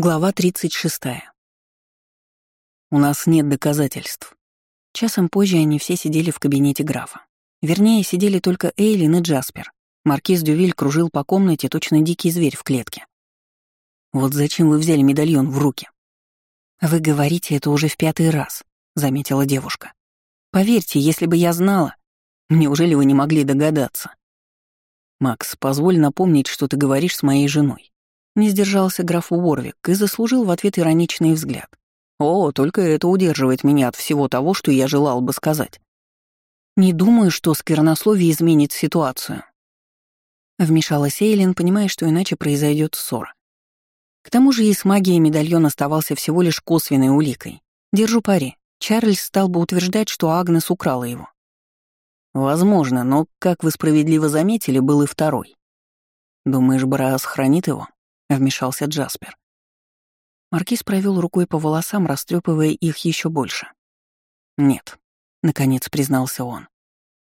Глава 36. У нас нет доказательств. Часом позже они все сидели в кабинете графа. Вернее, сидели только Эйлин и Джаспер. Маркиз Дювиль кружил по комнате, точно дикий зверь в клетке. «Вот зачем вы взяли медальон в руки?» «Вы говорите это уже в пятый раз», — заметила девушка. «Поверьте, если бы я знала, неужели вы не могли догадаться?» «Макс, позволь напомнить, что ты говоришь с моей женой. Не сдержался граф Уорвик и заслужил в ответ ироничный взгляд. «О, только это удерживает меня от всего того, что я желал бы сказать». «Не думаю, что сквернословие изменит ситуацию». Вмешалась Эйлин, понимая, что иначе произойдет ссора. К тому же и с магией медальон оставался всего лишь косвенной уликой. Держу пари. Чарльз стал бы утверждать, что Агнес украла его. Возможно, но, как вы справедливо заметили, был и второй. Думаешь, Браас хранит его? — вмешался Джаспер. Маркиз провел рукой по волосам, растрепывая их еще больше. «Нет», — наконец признался он.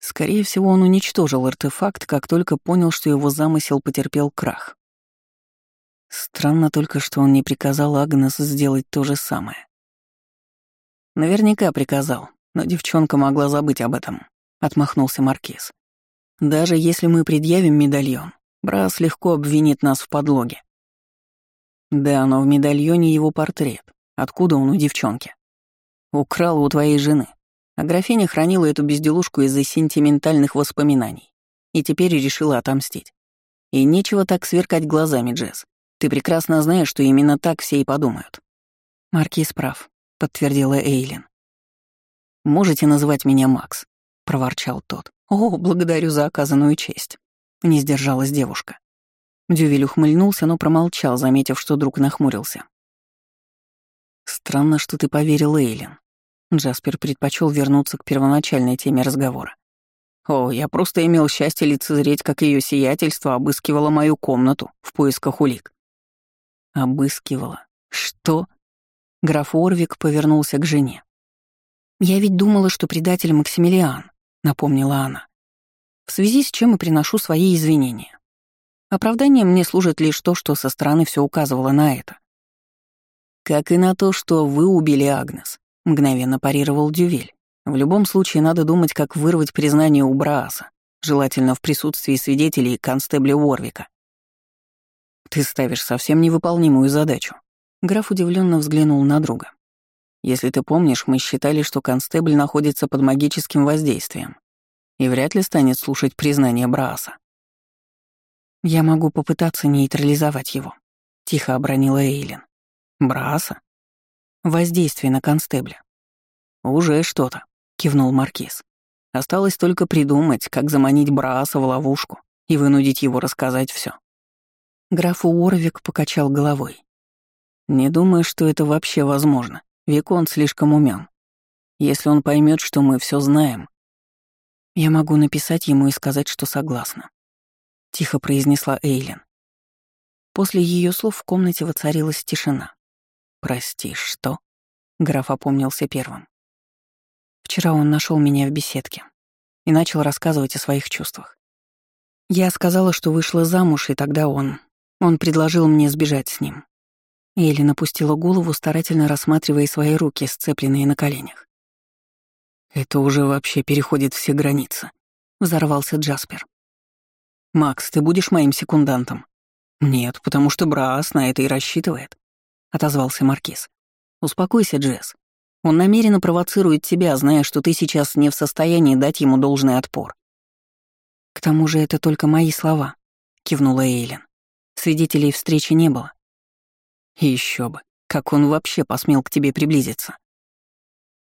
Скорее всего, он уничтожил артефакт, как только понял, что его замысел потерпел крах. Странно только, что он не приказал Агнес сделать то же самое. Наверняка приказал, но девчонка могла забыть об этом, — отмахнулся Маркиз. Даже если мы предъявим медальон, Брас легко обвинит нас в подлоге. Да, но в медальоне его портрет. Откуда он у девчонки? Украл у твоей жены. А графиня хранила эту безделушку из-за сентиментальных воспоминаний. И теперь решила отомстить. И нечего так сверкать глазами, Джесс. Ты прекрасно знаешь, что именно так все и подумают. Маркиз прав, подтвердила Эйлин. Можете называть меня Макс, проворчал тот. О, благодарю за оказанную честь. Не сдержалась девушка. Дювель ухмыльнулся, но промолчал, заметив, что друг нахмурился. «Странно, что ты поверил Эйлин». Джаспер предпочел вернуться к первоначальной теме разговора. «О, я просто имел счастье лицезреть, как ее сиятельство обыскивало мою комнату в поисках улик». «Обыскивала? Что?» Граф Орвик повернулся к жене. «Я ведь думала, что предатель Максимилиан», — напомнила она. «В связи с чем и приношу свои извинения. Оправданием мне служит лишь то, что со стороны все указывало на это. «Как и на то, что вы убили Агнес», — мгновенно парировал Дювель. «В любом случае надо думать, как вырвать признание у Брааса, желательно в присутствии свидетелей констебля Уорвика». «Ты ставишь совсем невыполнимую задачу». Граф удивленно взглянул на друга. «Если ты помнишь, мы считали, что констебль находится под магическим воздействием и вряд ли станет слушать признание Брааса. «Я могу попытаться нейтрализовать его», — тихо обронила Эйлин. «Браса?» «Воздействие на констебля». «Уже что-то», — кивнул Маркиз. «Осталось только придумать, как заманить Брааса в ловушку и вынудить его рассказать все. Граф Уорвик покачал головой. «Не думаю, что это вообще возможно. Викон слишком умен. Если он поймет, что мы все знаем, я могу написать ему и сказать, что согласна. — тихо произнесла Эйлин. После ее слов в комнате воцарилась тишина. «Прости, что?» — граф опомнился первым. Вчера он нашел меня в беседке и начал рассказывать о своих чувствах. Я сказала, что вышла замуж, и тогда он... Он предложил мне сбежать с ним. Эйлин опустила голову, старательно рассматривая свои руки, сцепленные на коленях. «Это уже вообще переходит все границы», — взорвался Джаспер. «Макс, ты будешь моим секундантом?» «Нет, потому что Браас на это и рассчитывает», — отозвался Маркиз. «Успокойся, Джесс. Он намеренно провоцирует тебя, зная, что ты сейчас не в состоянии дать ему должный отпор». «К тому же это только мои слова», — кивнула Эйлин. «Свидетелей встречи не было». Еще бы, как он вообще посмел к тебе приблизиться?»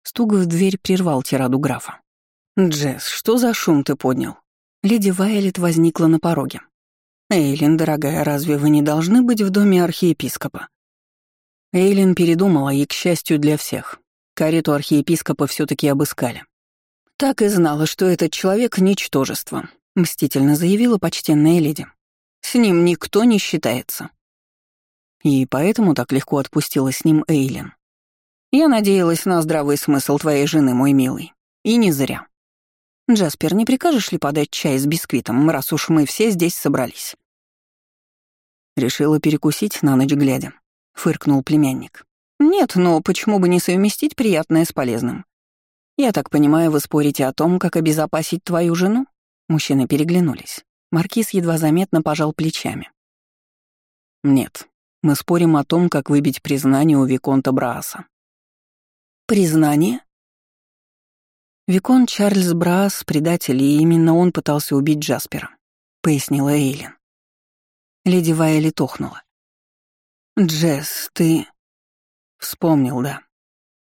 Стук в дверь прервал тираду графа. «Джесс, что за шум ты поднял?» Леди Вайлет возникла на пороге. «Эйлин, дорогая, разве вы не должны быть в доме архиепископа?» Эйлин передумала, и, к счастью для всех, карету архиепископа все таки обыскали. «Так и знала, что этот человек — ничтожество», — мстительно заявила почтенная леди. «С ним никто не считается». И поэтому так легко отпустила с ним Эйлин. «Я надеялась на здравый смысл твоей жены, мой милый. И не зря. «Джаспер, не прикажешь ли подать чай с бисквитом, раз уж мы все здесь собрались?» Решила перекусить на ночь глядя. фыркнул племянник. «Нет, но почему бы не совместить приятное с полезным? Я так понимаю, вы спорите о том, как обезопасить твою жену?» Мужчины переглянулись. Маркиз едва заметно пожал плечами. «Нет, мы спорим о том, как выбить признание у Виконта Брааса». «Признание?» Викон Чарльз Браас — предатель, и именно он пытался убить Джаспера, — пояснила Эйлин. Леди Вайли тохнула. «Джесс, ты...» Вспомнил, да.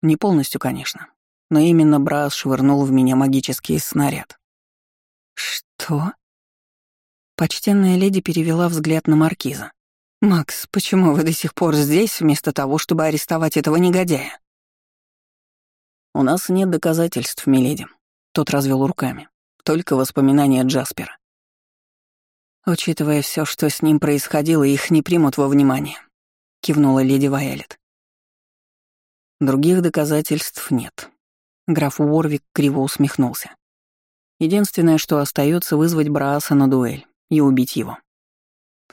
Не полностью, конечно. Но именно Брас швырнул в меня магический снаряд. «Что?» Почтенная леди перевела взгляд на маркиза. «Макс, почему вы до сих пор здесь, вместо того, чтобы арестовать этого негодяя?» «У нас нет доказательств, миледи», — тот развел руками. «Только воспоминания Джаспера». «Учитывая все, что с ним происходило, их не примут во внимание», — кивнула леди Вайолет. Других доказательств нет. Граф Уорвик криво усмехнулся. Единственное, что остается, вызвать Брааса на дуэль и убить его.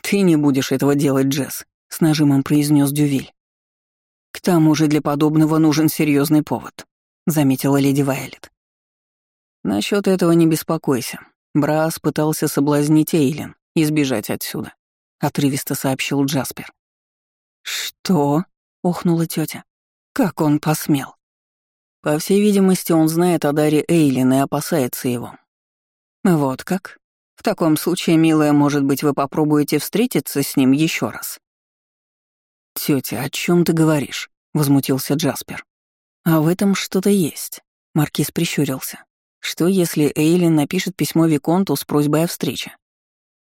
«Ты не будешь этого делать, Джесс», — с нажимом произнес Дювиль. «К тому же для подобного нужен серьезный повод», — заметила леди Вайлет. Насчет этого не беспокойся. Браас пытался соблазнить Эйлин и сбежать отсюда», — отрывисто сообщил Джаспер. «Что?» — охнула тетя. Как он посмел? По всей видимости, он знает о даре Эйлин и опасается его. Вот как? В таком случае, милая, может быть, вы попробуете встретиться с ним еще раз? Тетя, о чем ты говоришь? возмутился Джаспер. А в этом что-то есть. Маркиз прищурился. Что, если Эйлин напишет письмо Виконту с просьбой о встрече?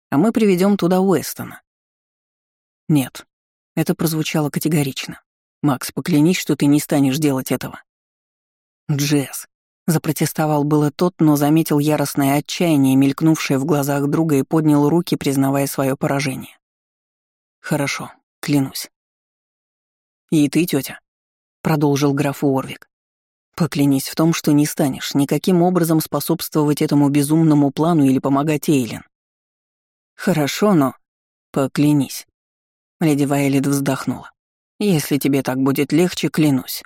А мы приведем туда Уэстона. Нет, это прозвучало категорично. Макс, поклянись, что ты не станешь делать этого. Джесс. Запротестовал было тот, но заметил яростное отчаяние, мелькнувшее в глазах друга, и поднял руки, признавая свое поражение. «Хорошо, клянусь». «И ты, тетя, продолжил граф Уорвик. «Поклянись в том, что не станешь никаким образом способствовать этому безумному плану или помогать Эйлин». «Хорошо, но...» «Поклянись». Леди Вайлет вздохнула. Если тебе так будет легче, клянусь».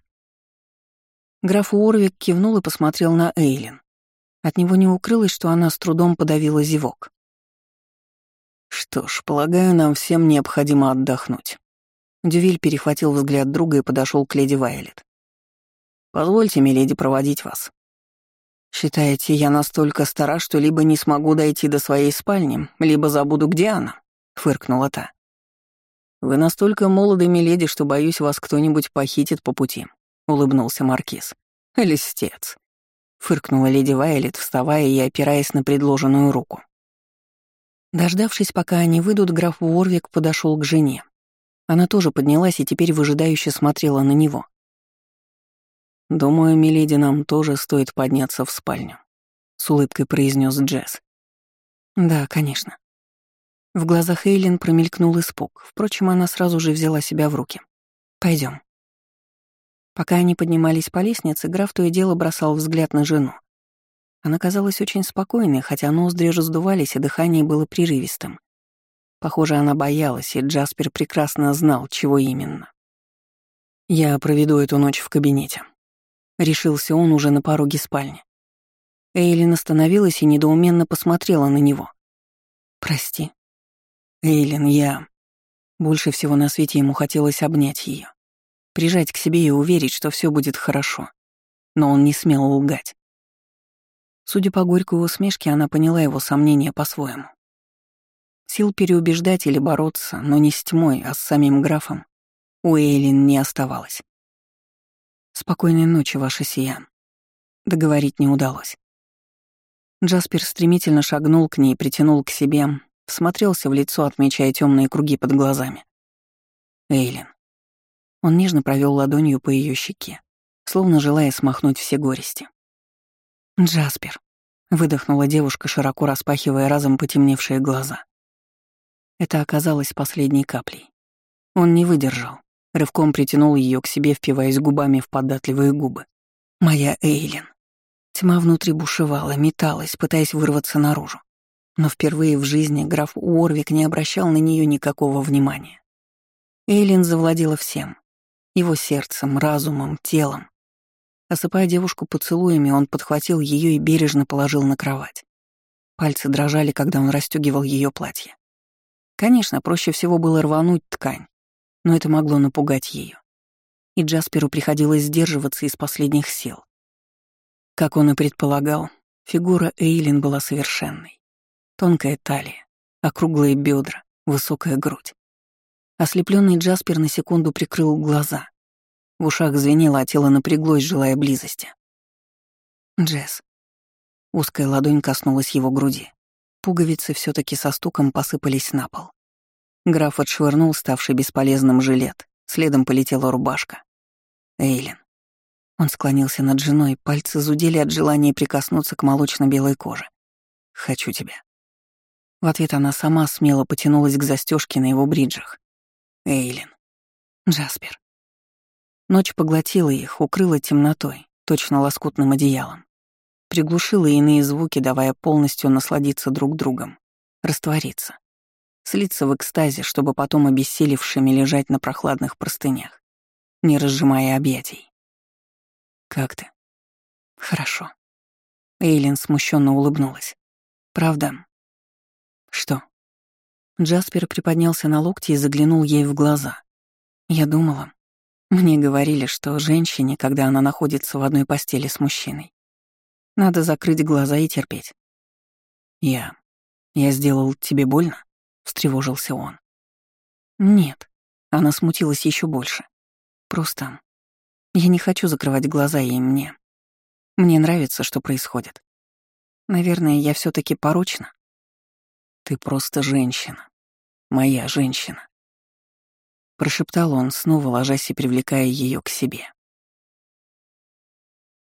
Граф Уорвик кивнул и посмотрел на Эйлин. От него не укрылось, что она с трудом подавила зевок. «Что ж, полагаю, нам всем необходимо отдохнуть». Дювиль перехватил взгляд друга и подошел к леди Вайлет. «Позвольте, миледи, проводить вас. Считаете, я настолько стара, что либо не смогу дойти до своей спальни, либо забуду, где она?» — фыркнула та. «Вы настолько молоды, миледи, что, боюсь, вас кто-нибудь похитит по пути», — улыбнулся Маркиз. «Листец», — фыркнула леди Вайлет, вставая и опираясь на предложенную руку. Дождавшись, пока они выйдут, граф Уорвик подошел к жене. Она тоже поднялась и теперь выжидающе смотрела на него. «Думаю, миледи, нам тоже стоит подняться в спальню», — с улыбкой произнес Джесс. «Да, конечно», в глазах Эйлин промелькнул испуг, впрочем, она сразу же взяла себя в руки. Пойдем. Пока они поднимались по лестнице, граф то и дело бросал взгляд на жену. Она казалась очень спокойной, хотя ноздри раздувались, и дыхание было прерывистым. Похоже, она боялась, и Джаспер прекрасно знал, чего именно. «Я проведу эту ночь в кабинете», — решился он уже на пороге спальни. Эйлин остановилась и недоуменно посмотрела на него. «Прости», Эйлин, я... Больше всего на свете ему хотелось обнять ее, прижать к себе и уверить, что все будет хорошо. Но он не смел лгать. Судя по горькой усмешке, она поняла его сомнения по-своему. Сил переубеждать или бороться, но не с тьмой, а с самим графом, у Эйлин не оставалось. «Спокойной ночи, ваша сия». Договорить не удалось. Джаспер стремительно шагнул к ней, притянул к себе, Всмотрелся в лицо, отмечая темные круги под глазами. Эйлин. Он нежно провел ладонью по ее щеке, словно желая смахнуть все горести. «Джаспер», — выдохнула девушка, широко распахивая разом потемневшие глаза. Это оказалось последней каплей. Он не выдержал, рывком притянул ее к себе, впиваясь губами в податливые губы. «Моя Эйлин». Тьма внутри бушевала, металась, пытаясь вырваться наружу. Но впервые в жизни граф Уорвик не обращал на нее никакого внимания. Эйлин завладела всем. Его сердцем, разумом, телом. Осыпая девушку поцелуями, он подхватил ее и бережно положил на кровать. Пальцы дрожали, когда он расстегивал ее платье. Конечно, проще всего было рвануть ткань, но это могло напугать ее. И Джасперу приходилось сдерживаться из последних сил. Как он и предполагал, фигура Эйлин была совершенной. Тонкая талия, округлые бедра, высокая грудь. Ослепленный Джаспер на секунду прикрыл глаза. В ушах звенело, а тело напряглось, желая близости. Джесс. Узкая ладонь коснулась его груди. Пуговицы все таки со стуком посыпались на пол. Граф отшвырнул ставший бесполезным жилет, следом полетела рубашка. Эйлин. Он склонился над женой, пальцы зудели от желания прикоснуться к молочно-белой коже. «Хочу тебя». В ответ она сама смело потянулась к застежке на его бриджах. Эйлин. Джаспер. Ночь поглотила их, укрыла темнотой, точно лоскутным одеялом приглушила иные звуки, давая полностью насладиться друг другом, раствориться, слиться в экстазе, чтобы потом обессилевшими лежать на прохладных простынях, не разжимая объятий. «Как ты?» «Хорошо». Эйлин смущенно улыбнулась. «Правда?» «Что?» Джаспер приподнялся на локти и заглянул ей в глаза. Я думала. Мне говорили, что женщине, когда она находится в одной постели с мужчиной, надо закрыть глаза и терпеть. Я... Я сделал тебе больно? Встревожился он. Нет. Она смутилась еще больше. Просто... Я не хочу закрывать глаза и мне. Мне нравится, что происходит. Наверное, я все таки порочна. Ты просто женщина. Моя женщина. Прошептал он, снова ложась и привлекая ее к себе.